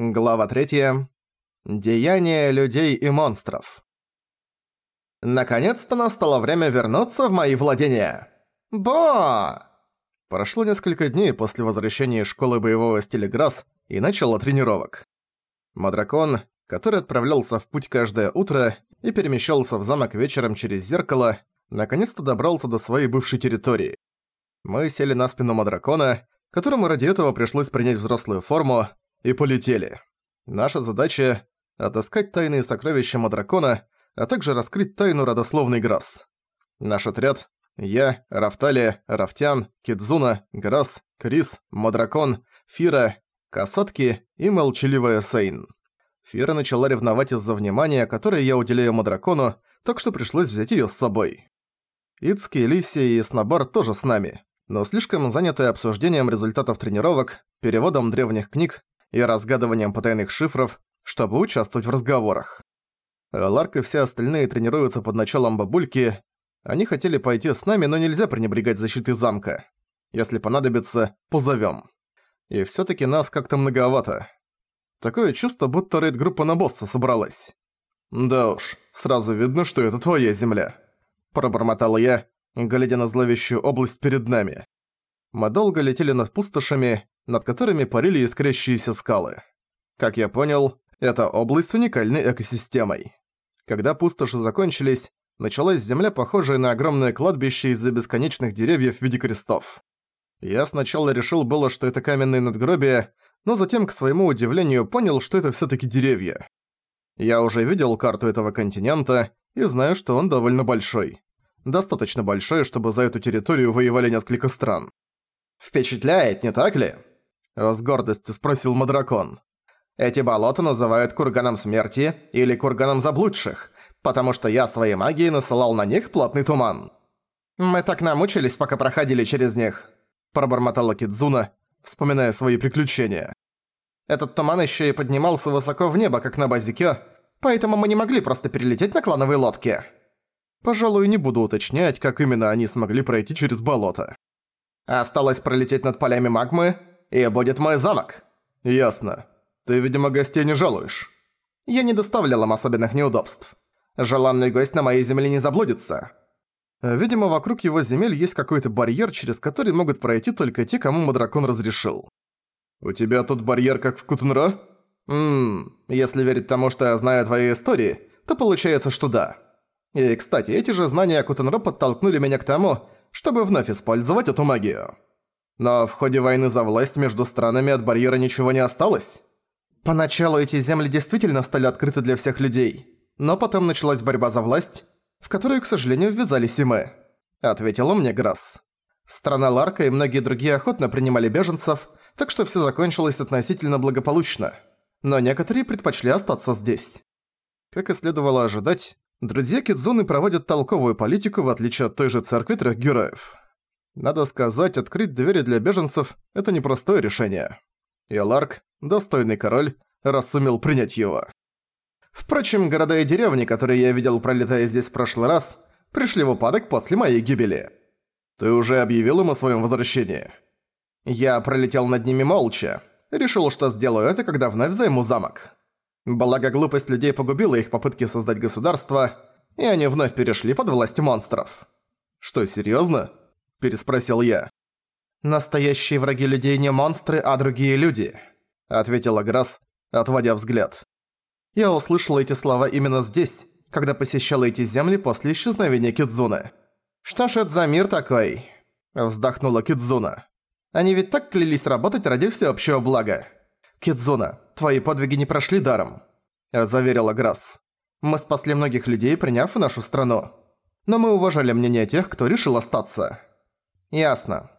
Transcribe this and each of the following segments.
Глава 3. Деяния людей и монстров. Наконец-то настало время вернуться в мои владения. Бо! Прошло несколько дней после возвращения из школы боевого стиля Грасс и начала тренировок. Мадракон, который отправлялся в путь каждое утро и перемещался в замок вечером через зеркало, наконец-то добрался до своей бывшей территории. Мы сели на спину Мадракона, которому ради этого пришлось принять взрослую форму, и полетели. Наша задача — отыскать тайные сокровища Мадракона, а также раскрыть тайну родословной Грасс. Наш отряд — я, Рафталия, Рафтян, Кидзуна, Грасс, Крис, Мадракон, Фира, Касатки и молчаливая Сейн. Фира начала ревновать из-за внимания, которое я уделяю Мадракону, так что пришлось взять её с собой. Ицки, Лисия и Снобар тоже с нами, но слишком заняты обсуждением результатов тренировок, переводом древних книг и разгадыванием потайных шифров, чтобы участвовать в разговорах. Ларк и все остальные тренируются под началом бабульки. Они хотели пойти с нами, но нельзя пренебрегать защитой замка. Если понадобится, позовем. И все таки нас как-то многовато. Такое чувство, будто рейд-группа на босса собралась. «Да уж, сразу видно, что это твоя земля», – пробормотал я, глядя на зловещую область перед нами. Мы долго летели над пустошами, над которыми парили искрящиеся скалы. Как я понял, это область с уникальной экосистемой. Когда пустоши закончились, началась земля, похожая на огромное кладбище из-за бесконечных деревьев в виде крестов. Я сначала решил было, что это каменные надгробия, но затем, к своему удивлению, понял, что это всё-таки деревья. Я уже видел карту этого континента и знаю, что он довольно большой. Достаточно большой, чтобы за эту территорию воевали несколько стран. Впечатляет, не так ли? С гордостью спросил Мадракон. Эти болота называют курганом смерти или курганом заблудших, потому что я своей магией насылал на них плотный туман. Мы так намучились, пока проходили через них, пробормотала Кидзуна, вспоминая свои приключения. Этот туман еще и поднимался высоко в небо, как на базике, поэтому мы не могли просто перелететь на клановой лодке. Пожалуй, не буду уточнять, как именно они смогли пройти через болото. Осталось пролететь над полями магмы, и будет мой замок. Ясно. Ты, видимо, гостей не жалуешь. Я не доставлял им особенных неудобств. Желанный гость на моей земле не заблудится. Видимо, вокруг его земель есть какой-то барьер, через который могут пройти только те, кому Мадракон разрешил. «У тебя тут барьер, как в Кутунро?» «Ммм, если верить тому, что я знаю твоей истории, то получается, что да. И, кстати, эти же знания о Кутунро подтолкнули меня к тому, чтобы вновь использовать эту магию». Но в ходе войны за власть между странами от барьера ничего не осталось. Поначалу эти земли действительно стали открыты для всех людей, но потом началась борьба за власть, в которую, к сожалению, ввязались и мы», — ответила мне Грасс. Страна Ларка и многие другие охотно принимали беженцев, так что всё закончилось относительно благополучно. Но некоторые предпочли остаться здесь. Как и следовало ожидать, друзья Кидзуны проводят толковую политику в отличие от той же церкви трех героев. Надо сказать, открыть двери для беженцев – это непростое решение. И Ларк, достойный король, раз сумел принять его. Впрочем, города и деревни, которые я видел, пролетая здесь в прошлый раз, пришли в упадок после моей гибели. Ты уже объявил им о своем возвращении? Я пролетел над ними молча. Решил, что сделаю это, когда вновь займу замок. Благо, глупость людей погубила их попытки создать государство, и они вновь перешли под власть монстров. Что, серьёзно? Переспросил я. «Настоящие враги людей не монстры, а другие люди», — ответила Грасс, отводя взгляд. «Я услышала эти слова именно здесь, когда посещала эти земли после исчезновения Кидзуны. Что ж это за мир такой?» — вздохнула Кидзуна. «Они ведь так клялись работать ради всеобщего блага. Кидзуна, твои подвиги не прошли даром», — заверила Грасс. «Мы спасли многих людей, приняв нашу страну. Но мы уважали мнение тех, кто решил остаться». Ясно.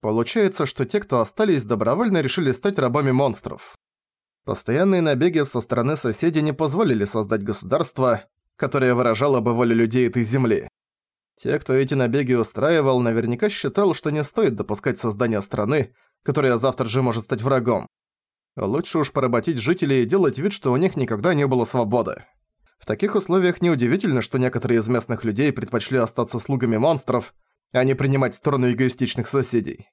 Получается, что те, кто остались, добровольно решили стать рабами монстров. Постоянные набеги со стороны соседей не позволили создать государство, которое выражало бы волю людей этой земли. Те, кто эти набеги устраивал, наверняка считал, что не стоит допускать создания страны, которая завтра же может стать врагом. Лучше уж поработить жителей и делать вид, что у них никогда не было свободы. В таких условиях неудивительно, что некоторые из местных людей предпочли остаться слугами монстров, а не принимать сторону эгоистичных соседей.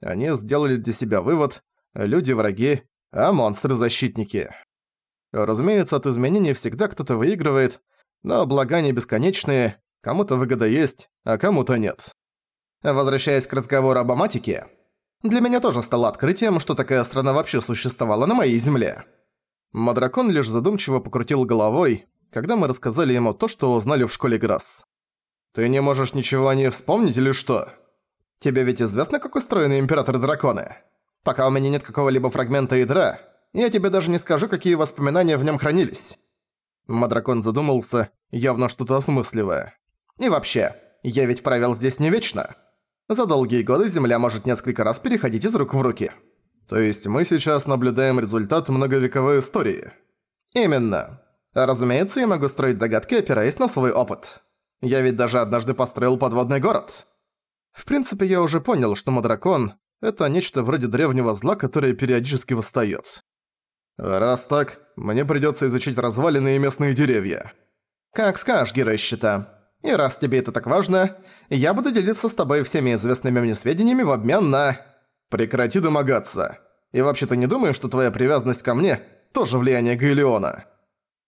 Они сделали для себя вывод, люди враги, а монстры-защитники. Разумеется, от изменений всегда кто-то выигрывает, но блага не бесконечные, кому-то выгода есть, а кому-то нет. Возвращаясь к разговору об аматике, для меня тоже стало открытием, что такая страна вообще существовала на моей земле. Мадракон лишь задумчиво покрутил головой, когда мы рассказали ему то, что узнали в школе Грасс. «Ты не можешь ничего о ней вспомнить или что? Тебе ведь известно, как устроены императоры-драконы? Пока у меня нет какого-либо фрагмента ядра, я тебе даже не скажу, какие воспоминания в нем хранились». Мадракон задумался, явно что-то осмысливая. «И вообще, я ведь правил здесь не вечно. За долгие годы Земля может несколько раз переходить из рук в руки. То есть мы сейчас наблюдаем результат многовековой истории. Именно. Разумеется, я могу строить догадки, опираясь на свой опыт. Я ведь даже однажды построил подводный город. В принципе, я уже понял, что Мадракон — это нечто вроде древнего зла, которое периодически восстаёт. Раз так, мне придётся изучить развалины и местные деревья. Как скажешь, герой щита. И раз тебе это так важно, я буду делиться с тобой всеми известными мне сведениями в обмен на... Прекрати домогаться. И вообще ты не думаешь, что твоя привязанность ко мне тоже влияние Гаэлеона?»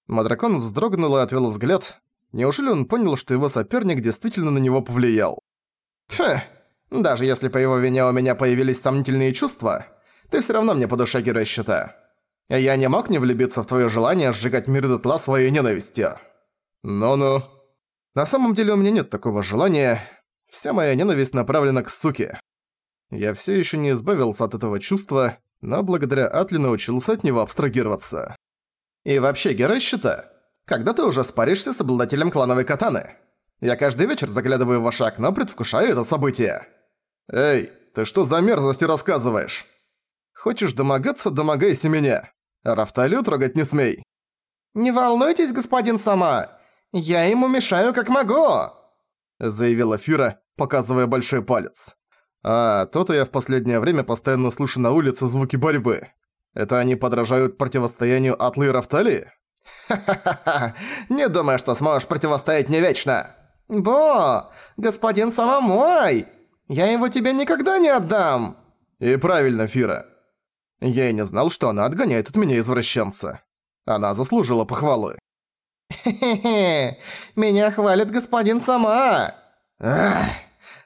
Мадракон вздрогнул и отвел взгляд. Неужели он понял, что его соперник действительно на него повлиял? «Фе, даже если по его вине у меня появились сомнительные чувства, ты все равно мне по душе герой счета. Я не мог не влюбиться в твое желание сжигать мир дотла своей ненавистью». «Ну-ну», на самом деле у меня нет такого желания. Вся моя ненависть направлена к суке. Я все еще не избавился от этого чувства, но благодаря Атли научился от него абстрагироваться. И вообще, герой щита, когда ты уже спаришься с обладателем клановой катаны? Я каждый вечер заглядываю в ваше окно, предвкушаю это событие. Эй, ты что за мерзости рассказываешь? Хочешь домогаться, домогайся меня. Рафталию трогать не смей. Не волнуйтесь, господин Сама. «Я ему мешаю как могу!» заявила Фюра, показывая большой палец. А, то-то я в последнее время постоянно слышу на улице звуки борьбы. Это они подражают противостоянию Атлы и Рафтали? Ха-ха-ха, не думаю, что сможешь противостоять мне вечно. Бо, господин сама мой, я его тебе никогда не отдам. И правильно, Фира. Я и не знал, что она отгоняет от меня извращенца. Она заслужила похвалы. «Хе-хе-хе, меня хвалит господин сама!» Ах,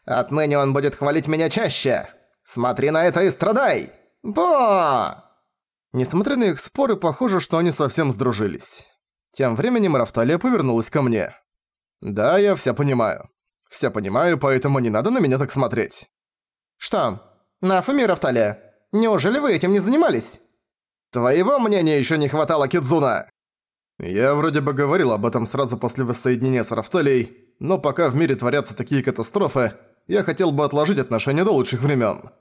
«Отныне он будет хвалить меня чаще! Смотри на это и страдай! Бо!» Несмотря на их споры, похоже, что они совсем сдружились. Тем временем Рафталия повернулась ко мне. «Да, я все понимаю. Все понимаю, поэтому не надо на меня так смотреть». «Что? Нафуми, Рафталия, неужели вы этим не занимались?» «Твоего мнения еще не хватало, Кидзуна!» Я вроде бы говорил об этом сразу после воссоединения с Рафталией, но пока в мире творятся такие катастрофы, я хотел бы отложить отношения до лучших времен.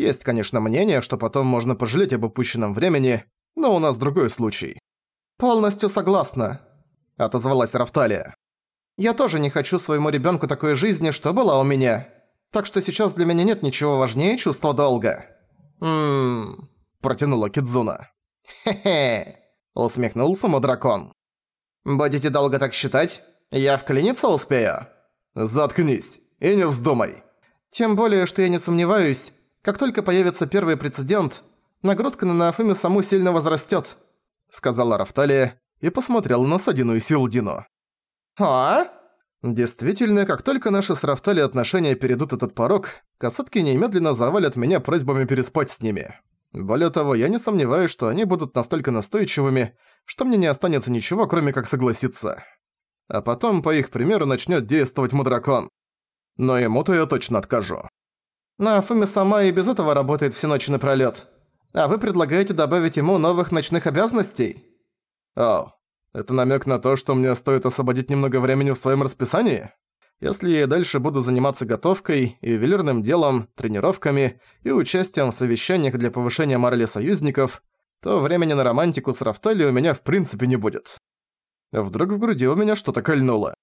Есть, конечно, мнение, что потом можно пожалеть об упущенном времени, но у нас другой случай. «Полностью согласна», — отозвалась Рафталия. «Я тоже не хочу своему ребенку такой жизни, что была у меня. Так что сейчас для меня нет ничего важнее чувства долга». «Ммм...» – протянула Кидзуна. «Хе-хе...» Усмехнулся Мудракон. «Будете долго так считать? Я вклиниться успею?» «Заткнись и не вздумай!» «Тем более, что я не сомневаюсь, как только появится первый прецедент, нагрузка на Нафуми саму сильно возрастет», сказала Рафталия и посмотрела на Садину и Силдину. «А?» Действительно, как только наши с Рафтали отношения перейдут этот порог, касатки немедленно завалят меня просьбами переспать с ними. Более того, я не сомневаюсь, что они будут настолько настойчивыми, что мне не останется ничего, кроме как согласиться. А потом, по их примеру, начнёт действовать Мудракон. Но ему-то я точно откажу. Но Фуми сама и без этого работает всю ночь напролёт. А вы предлагаете добавить ему новых ночных обязанностей? О, это намёк на то, что мне стоит освободить немного времени в своём расписании? Если я дальше буду заниматься готовкой, ювелирным делом, тренировками и участием в совещаниях для повышения морали союзников, то времени на романтику с Рафтали у меня в принципе не будет. Вдруг в груди у меня что-то кольнуло.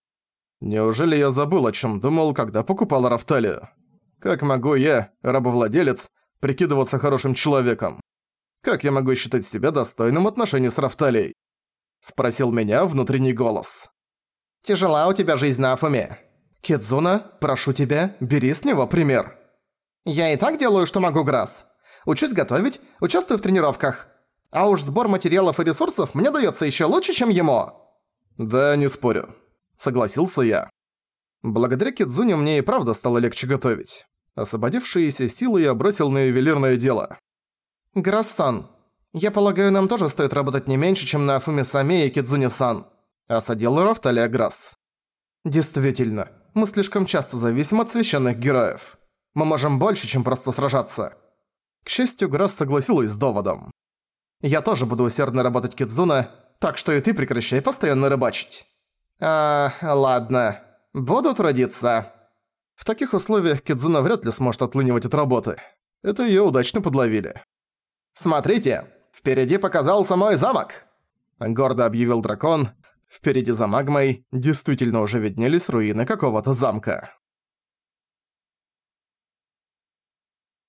Неужели я забыл, о чем думал, когда покупал Рафталию? Как могу я, рабовладелец, прикидываться хорошим человеком? Как я могу считать себя достойным отношений с Рафталией? Спросил меня внутренний голос. «Тяжела у тебя жизнь на Афуме. «Кидзуна, прошу тебя, бери с него пример». «Я и так делаю, что могу, Грасс. Учусь готовить, участвую в тренировках. А уж сбор материалов и ресурсов мне даётся ещё лучше, чем ему!» «Да, не спорю», — согласился я. Благодаря Кидзуне мне и правда стало легче готовить. Освободившиеся силы я бросил на ювелирное дело. «Грассан, я полагаю, нам тоже стоит работать не меньше, чем на Афуме-саме и Кидзуне-сан», — осадил Рафталия Грасс. «Действительно, мы слишком часто зависим от священных героев. Мы можем больше, чем просто сражаться». К счастью, Грасс согласилась с доводом. «Я тоже буду усердно работать Кидзуна, так что и ты прекращай постоянно рыбачить». «А, ладно. Буду трудиться». В таких условиях Кидзуна вряд ли сможет отлынивать от работы. Это её удачно подловили. «Смотрите, впереди показался мой замок!» Гордо объявил дракон. Впереди за магмой действительно уже виднелись руины какого-то замка.